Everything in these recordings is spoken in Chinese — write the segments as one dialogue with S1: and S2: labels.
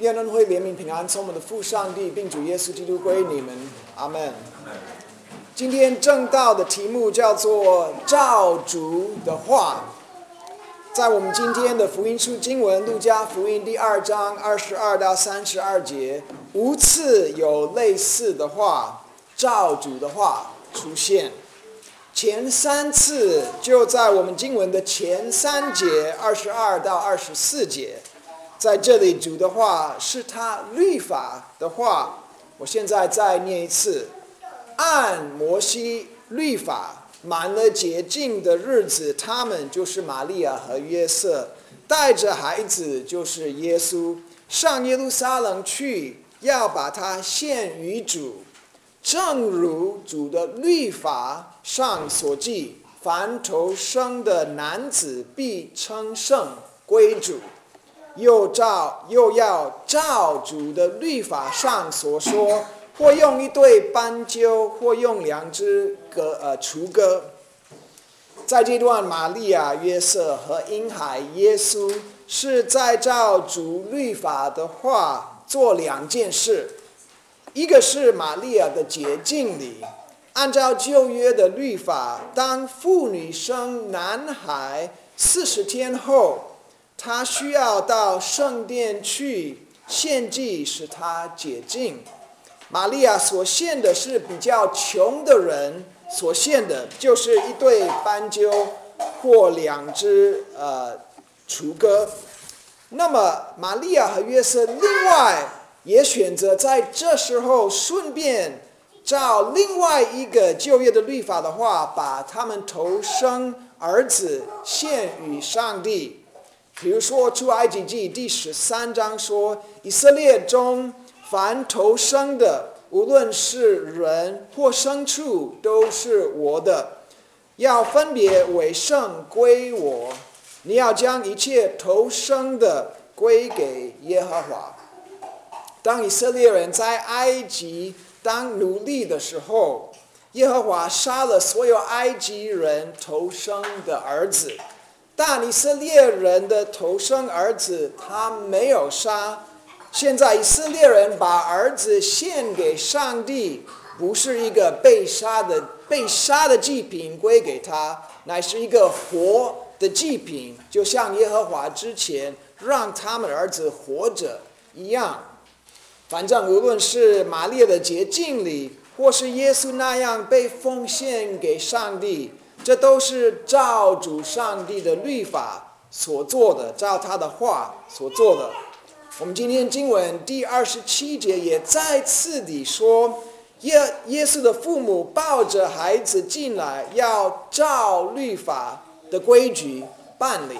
S1: 愿恩惠、怜悯、平安从我们的父上帝，并主耶稣基督归你们。阿门。今天正道的题目叫做“照主的话”。在我们今天的福音书经文《路加福音》第二章二十二到三十二节，无次有类似的话“照主的话”出现。前三次就在我们经文的前三节二十二到二十四节。在这里，主的话是他律法的话。我现在再念一次：按摩西律法满了洁净的日子，他们就是玛利亚和约瑟，带着孩子就是耶稣，上耶路撒冷去，要把他献于主，正如主的律法上所记：凡投生的男子必称圣归主。又照又要照主的律法上所说，或用一对斑鸠，或用两只鸽呃雏鸽。在这段，玛利亚、约瑟和婴孩耶稣是在照主律法的话做两件事：一个是玛利亚的洁净礼，按照旧约的律法，当妇女生男孩四十天后。他需要到圣殿去献祭，使他解禁。玛利亚所献的是比较穷的人所献的，就是一对斑鸠或两只呃雏鸽。那么，玛利亚和约瑟另外也选择在这时候顺便照另外一个就业的律法的话，把他们投生儿子献与上帝。比如说，《出埃及记》第十三章说，以色列中凡投生的，无论是人或牲畜，都是我的，要分别为圣归我。你要将一切投生的归给耶和华。当以色列人在埃及当奴隶的时候，耶和华杀了所有埃及人投生的儿子。但以色列人的头生儿子他没有杀，现在以色列人把儿子献给上帝，不是一个被杀的被杀的祭品归给他，乃是一个活的祭品，就像耶和华之前让他们儿子活着一样。反正无论是玛利亚的洁净礼，或是耶稣那样被奉献给上帝。这都是照主上帝的律法所做的，照他的话所做的。我们今天经文第二十七节也再次地说，耶耶稣的父母抱着孩子进来，要照律法的规矩办理。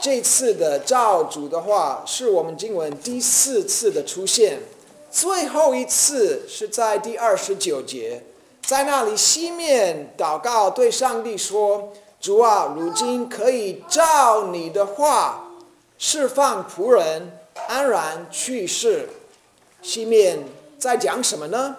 S1: 这次的照主的话，是我们经文第四次的出现，最后一次是在第二十九节。在那里，西面祷告，对上帝说：“主啊，如今可以照你的话释放仆人安然去世。”西面在讲什么呢？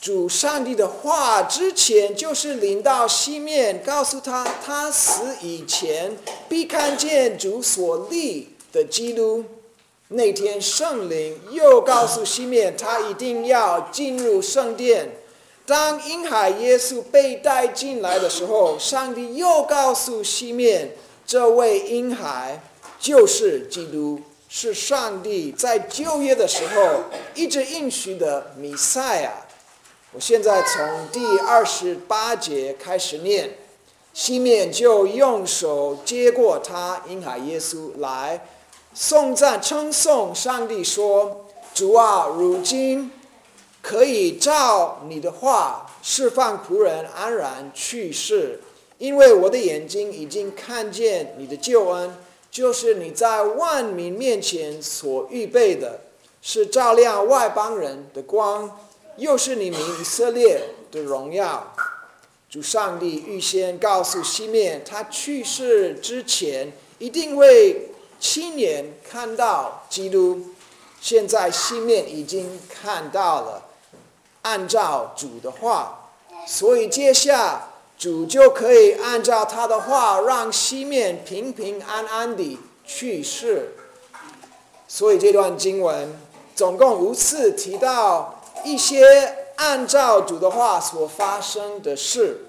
S1: 主上帝的话之前就是领到西面，告诉他，他死以前必看见主所立的基督。那天圣灵又告诉西面，他一定要进入圣殿。当婴孩耶稣被带进来的时候，上帝又告诉西面，这位婴孩就是基督，是上帝在旧约的时候一直应许的弥赛亚。我现在从第二十八节开始念，西面就用手接过他婴孩耶稣来颂赞称颂上帝说：“主啊，如今。”可以照你的话释放仆人安然去世，因为我的眼睛已经看见你的救恩，就是你在万民面前所预备的，是照亮外邦人的光，又是你民以色列的荣耀。主上帝预先告诉西面，他去世之前一定会亲眼看到基督。现在西面已经看到了。按照主的话，所以接下主就可以按照他的话，让西面平平安安地去世。所以这段经文总共五次提到一些按照主的话所发生的事。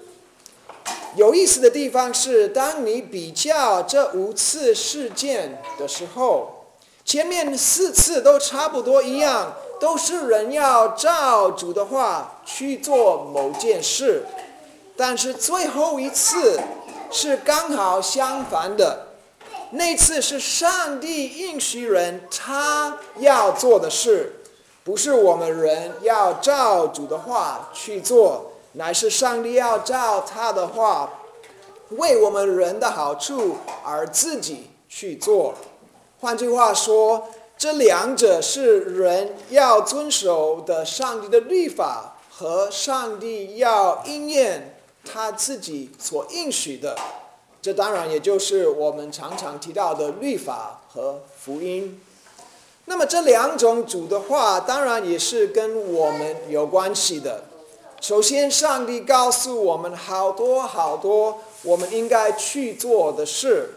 S1: 有意思的地方是，当你比较这五次事件的时候，前面四次都差不多一样，都是人要照主的话去做某件事，但是最后一次是刚好相反的，那次是上帝应许人他要做的事，不是我们人要照主的话去做。乃是上帝要照他的话，为我们人的好处而自己去做。换句话说，这两者是人要遵守的上帝的律法和上帝要应验他自己所应许的。这当然也就是我们常常提到的律法和福音。那么这两种主的话，当然也是跟我们有关系的。首先，上帝告诉我们好多好多我们应该去做的事。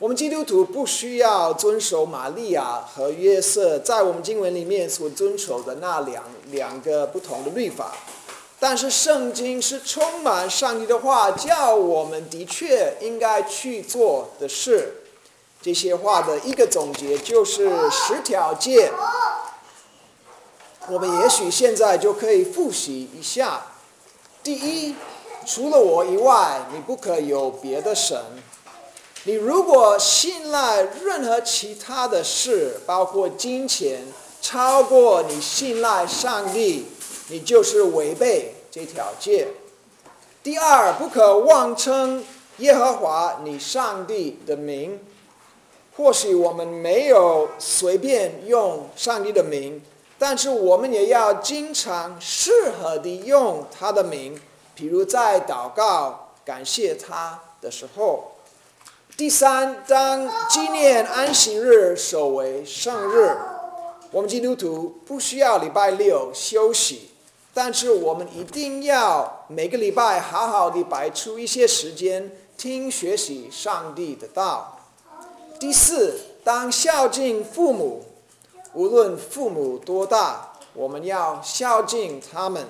S1: 我们基督徒不需要遵守玛利亚和约瑟在我们经文里面所遵守的那两两个不同的律法，但是圣经是充满上帝的话，叫我们的确应该去做的事。这些话的一个总结就是十条诫。我们也许现在就可以复习一下：第一，除了我以外，你不可有别的神。你如果信赖任何其他的事，包括金钱，超过你信赖上帝，你就是违背这条戒。第二，不可妄称耶和华你上帝的名。或许我们没有随便用上帝的名。但是我们也要经常适合的用他的名，比如在祷告感谢他的时候。第三，当纪念安息日守为圣日，我们基督徒不需要礼拜六休息，但是我们一定要每个礼拜好好的摆出一些时间听学习上帝的道。第四，当孝敬父母。无论父母多大，我们要孝敬他们，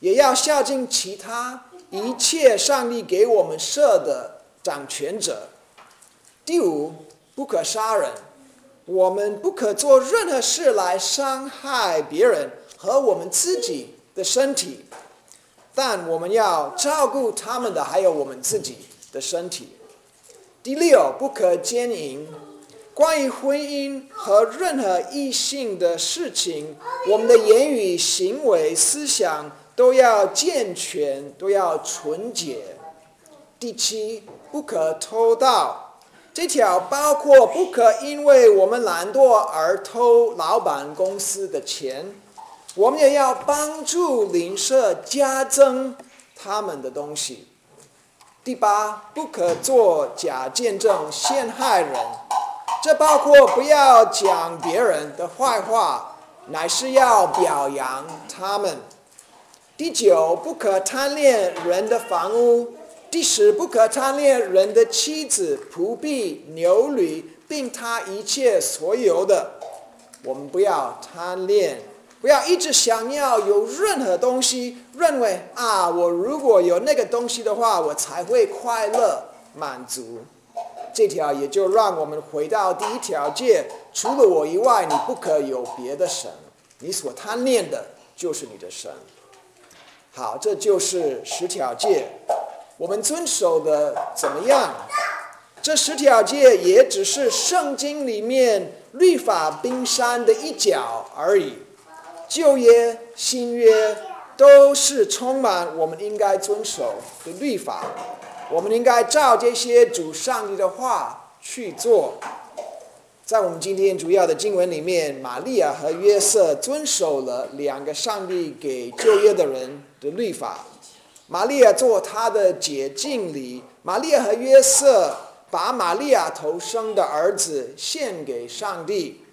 S1: 也要孝敬其他一切上帝给我们设的掌权者。第五，不可杀人，我们不可做任何事来伤害别人和我们自己的身体，但我们要照顾他们的，还有我们自己的身体。第六，不可奸淫。关于婚姻和任何异性的事情，我们的言语、行为、思想都要健全，都要纯洁。第七，不可偷盗，这条包括不可因为我们懒惰而偷老板公司的钱，我们也要帮助邻舍加增他们的东西。第八，不可做假见证陷害人。这包括不要讲别人的坏话，乃是要表扬他们。第九，不可贪恋人的房屋；第十，不可贪恋人的妻子、仆婢、牛驴，并他一切所有的。我们不要贪恋，不要一直想要有任何东西，认为啊，我如果有那个东西的话，我才会快乐满足。这条也就让我们回到第一条戒：除了我以外，你不可有别的神。你所贪恋的就是你的神。好，这就是十条戒。我们遵守的怎么样？这十条戒也只是圣经里面律法冰山的一角而已。旧约、新约都是充满我们应该遵守的律法。我们应该照这些主上帝的话去做。在我们今天主要的经文里面，玛利亚和约瑟遵守了两个上帝给就业的人的律法。玛利亚做他的解禁礼，玛利亚和约瑟把玛利亚头生的儿子献给上帝。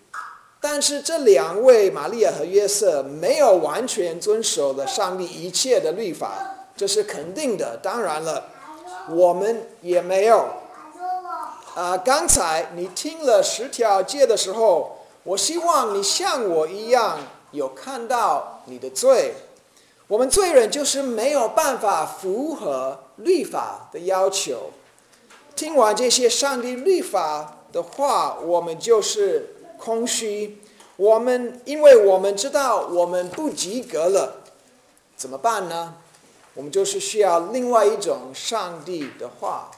S1: 但是这两位玛利亚和约瑟没有完全遵守了上帝一切的律法，这是肯定的。当然了。我们也没有。啊，刚才你听了十条戒的时候，我希望你像我一样有看到你的罪。我们罪人就是没有办法符合律法的要求。听完这些上帝律法的话，我们就是空虚。我们因为我们知道我们不及格了，怎么办呢？我们就是需要另外一种上帝的话。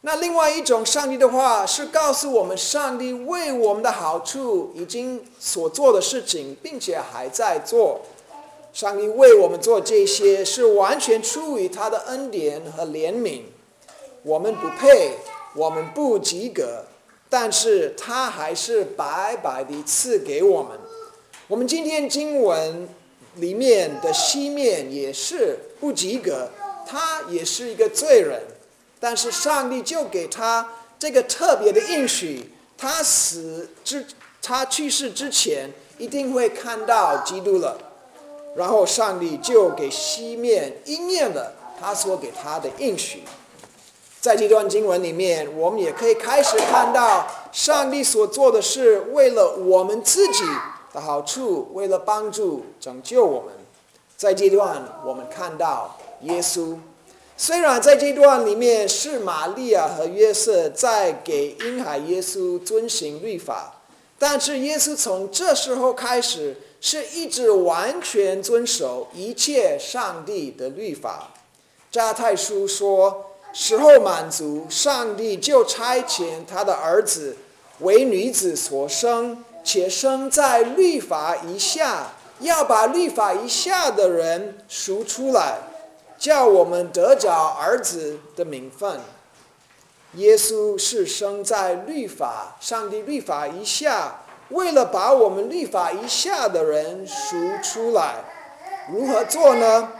S1: 那另外一种上帝的话是告诉我们，上帝为我们的好处已经所做的事情，并且还在做。上帝为我们做这些，是完全出于他的恩典和怜悯。我们不配，我们不及格，但是他还是白白的赐给我们。我们今天经文里面的西面也是不及格，他也是一个罪人，但是上帝就给他这个特别的应许：他死之，他去世之前一定会看到基督了。然后上帝就给西面应验了他所给他的应许。在这段经文里面，我们也可以开始看到上帝所做的是为了我们自己的好处，为了帮助拯救我们。在这段，我们看到耶稣，虽然在这段里面是玛利亚和约瑟在给婴孩耶稣遵行律法，但是耶稣从这时候开始。是一直完全遵守一切上帝的律法。加太书说：“时候满足，上帝就差遣他的儿子为女子所生，且生在律法以下，要把律法以下的人赎出来，叫我们得着儿子的名分。”耶稣是生在律法，上帝律法以下。为了把我们律法以下的人赎出来，如何做呢？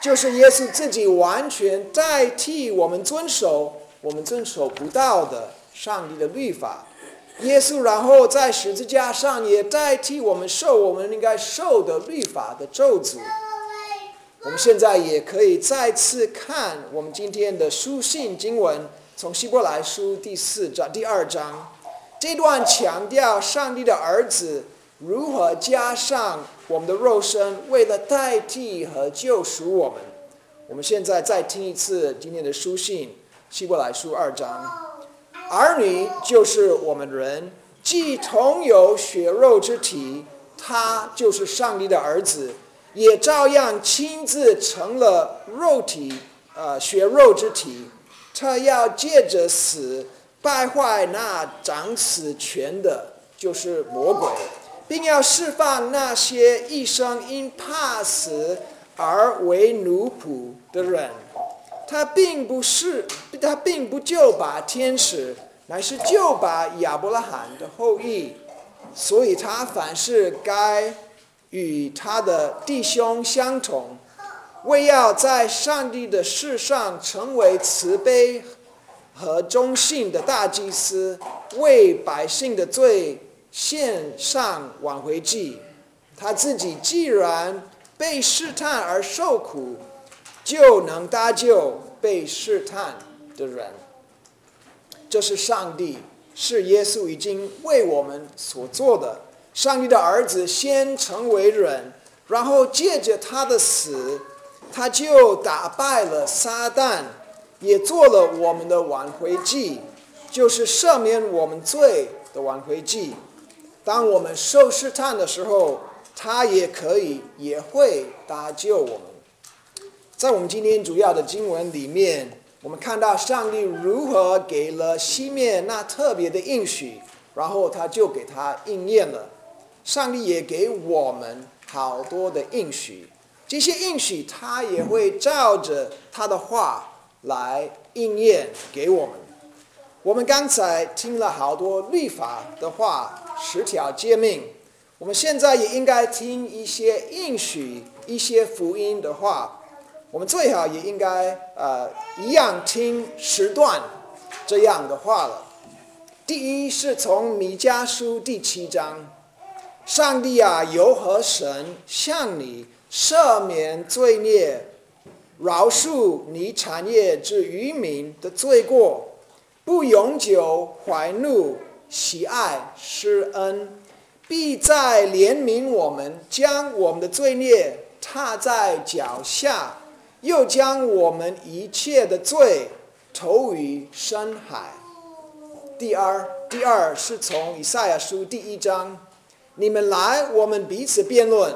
S1: 就是耶稣自己完全代替我们遵守我们遵守不到的上帝的律法。耶稣然后在十字架上也代替我们受我们应该受的律法的咒诅。我们现在也可以再次看我们今天的书信经文，从希伯来书第四章第二章。这段强调上帝的儿子如何加上我们的肉身，为了代替和救赎我们。我们现在再听一次今天的书信，希伯来书二章。儿女就是我们人，既同有血肉之体，他就是上帝的儿子，也照样亲自成了肉体，呃，血肉之体。他要借着死。败坏那掌死权的，就是魔鬼，并要释放那些一生因怕死而为奴仆的人。他并不是，他并不就把天使，乃是就把亚伯拉罕的后裔。所以他凡是该与他的弟兄相同，为要在上帝的世上成为慈悲。和忠信的大祭司为百姓的罪献上挽回祭，他自己既然被试探而受苦，就能搭救被试探的人。这是上帝，是耶稣已经为我们所做的。上帝的儿子先成为人，然后借着他的死，他就打败了撒旦。也做了我们的挽回祭，就是赦免我们罪的挽回祭。当我们受试探的时候，他也可以也会搭救我们。在我们今天主要的经文里面，我们看到上帝如何给了西面那特别的应许，然后他就给他应验了。上帝也给我们好多的应许，这些应许他也会照着他的话。来应验给我们。我们刚才听了好多律法的话，十条诫命。我们现在也应该听一些应许、一些福音的话。我们最好也应该呃一样听十段这样的话了。第一是从米迦书第七章：上帝啊，由何神向你赦免罪孽？饶恕你产业之渔民的罪过，不永久怀怒，喜爱施恩，必在怜悯我们，将我们的罪孽踏在脚下，又将我们一切的罪投于深海。第二，第二是从以赛亚书第一章，你们来，我们彼此辩论。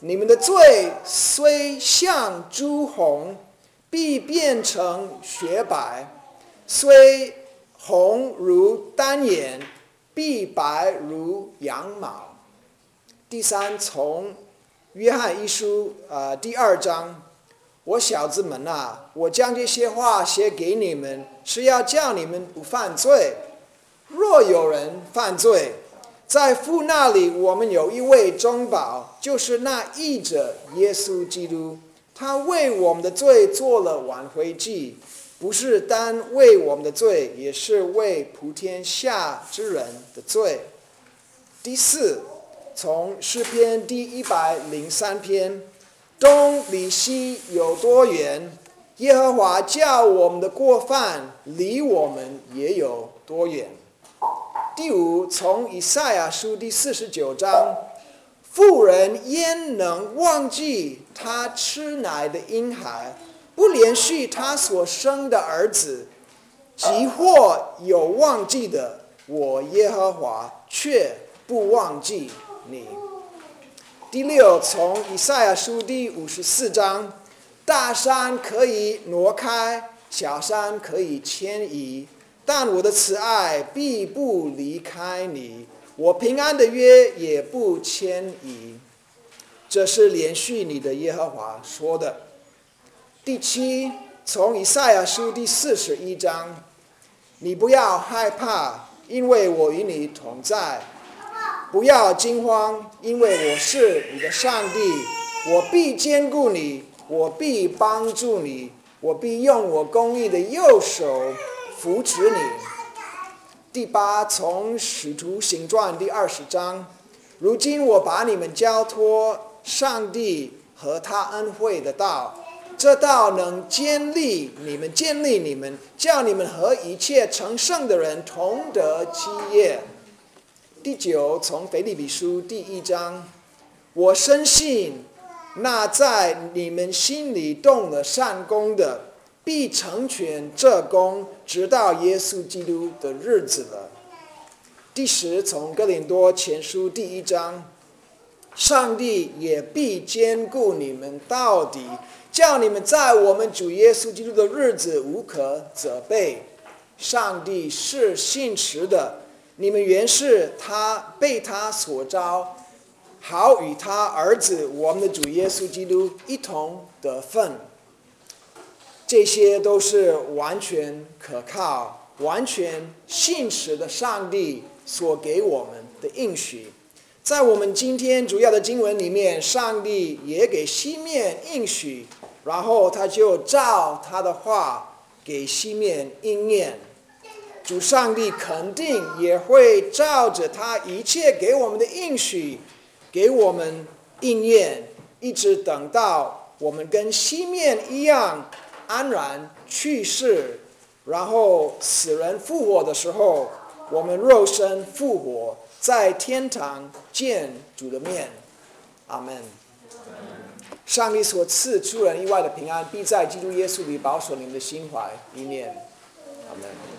S1: 你们的罪虽像朱红，必变成雪白；虽红如丹颜，必白如羊毛。第三，从约翰一书呃第二章，我小子们啊，我将这些话写给你们，是要叫你们不犯罪。若有人犯罪，在父那里，我们有一位中保，就是那义者耶稣基督。他为我们的罪做了挽回祭，不是单为我们的罪，也是为普天下之人的罪。第四，从诗篇第一百零三篇，东离西有多远？耶和华叫我们的过犯离我们也有多远？第五，从以赛亚书第四十九章，妇人焉能忘记她吃奶的婴孩，不连续他所生的儿子？即或有忘记的，我耶和华却不忘记你。第六，从以赛亚书第五十四章，大山可以挪开，小山可以迁移。但我的慈爱必不离开你，我平安的约也不迁移。这是连续你的耶和华说的。第七，从以赛亚书第四十一章，你不要害怕，因为我与你同在；不要惊慌，因为我是你的上帝，我必兼顾你，我必帮助你，我必用我公义的右手。扶持你。第八，从使徒行传第二十章，如今我把你们交托上帝和他恩惠的道，这道能建立你们，建立你们，叫你们和一切成圣的人同得基业。第九，从腓立比书第一章，我深信那在你们心里动了善功的。必成全这功，直到耶稣基督的日子了。第十，从哥林多前书第一章，上帝也必兼顾你们到底，叫你们在我们主耶稣基督的日子无可责备。上帝是信实的，你们原是他被他所招，好与他儿子我们的主耶稣基督一同得分。这些都是完全可靠、完全信实的上帝所给我们的应许。在我们今天主要的经文里面，上帝也给西面应许，然后他就照他的话给西面应验。主上帝肯定也会照着他一切给我们的应许，给我们应验，一直等到我们跟西面一样。安然去世，然后死人复活的时候，我们肉身复活，在天堂见主的面。阿门。上帝所赐出人意外的平安，必在基督耶稣里保守你们的心怀意念。阿门。